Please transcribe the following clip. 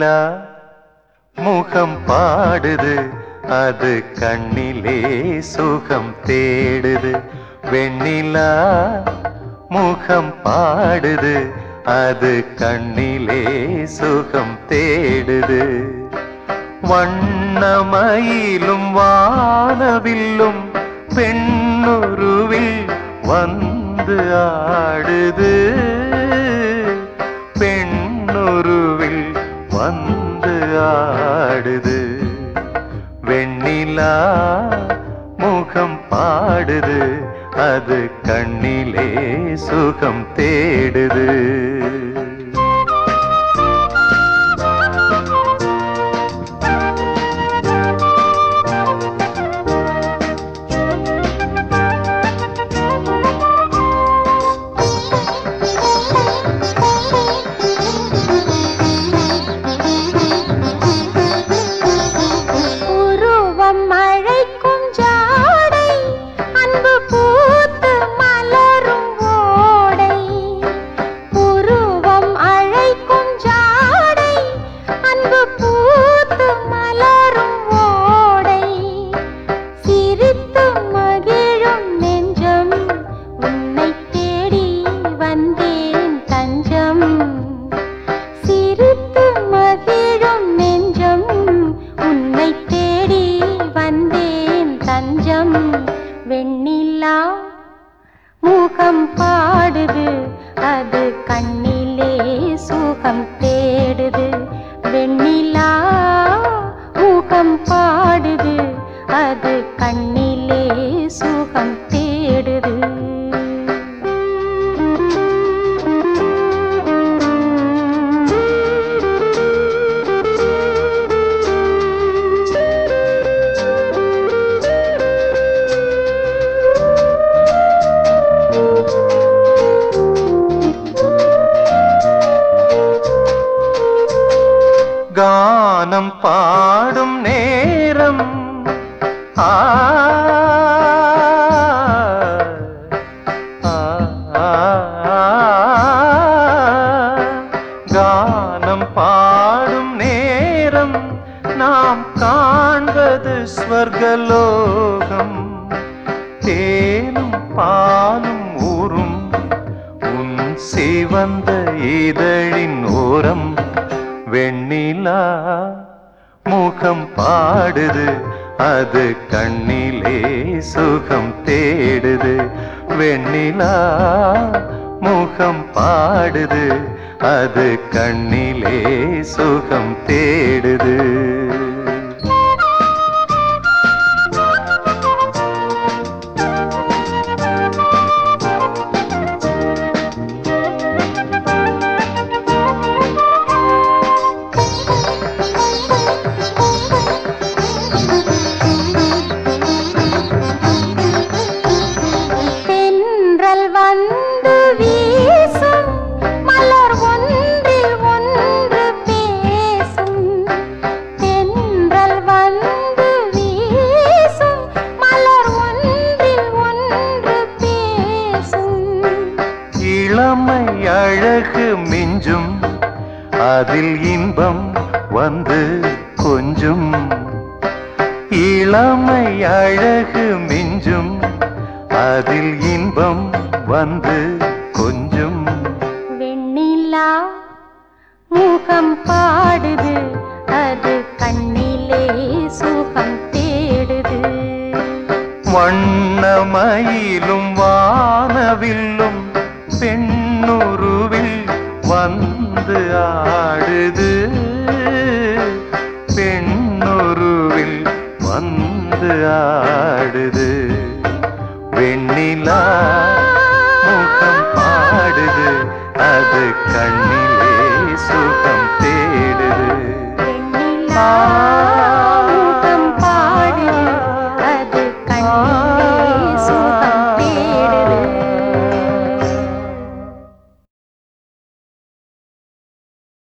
நிலா முகம் பாடுது. அது கண்ணிலே சுகம் தேடுது. வெண்ணிலா? முகம் பாடுது. அது கண்ணிலே சுகம் தேடுது. வண்ணமயிலும் வானவில்லும் பெண்ணுருவில் வந்து ஆடுது. பாடுது அது கண்ணிலே சுகம் தேடுது. வெண்ணிலா. முகம் பாடுது அது கண்ணிலே சுகம் தேடு கானம் பாடும் நேரம். ஆ கானம் பாடும் நேரம் நாம் காண்பது ஸ்வர்கலோகம். தேனும் பாலும் ஊரும் உன் சிவந்த இதழின் வெண்ணிலா முகம் பாடுது அது கண்ணிலே சுகம் தேடுது. வெண்ணிலா முகம் பாடுது அது கண்ணிலே சுகம் தேடுது. அழகு மிஞ்சும். அதில் இன்பம் வந்து கொஞ்சும். இளமை அழகு மிஞ்சும். அதில் இன்பம் வந்து கொஞ்சும். வெண்ணிலா முகம் பாடுது. அது கண்ணிலே சுகம் தேடுது. வண்ணமயிலும் வானவில்லும் பெண்ணுருவில் வந்து ஆடுது. பெண்ணுருவில் வந்து ஆடுது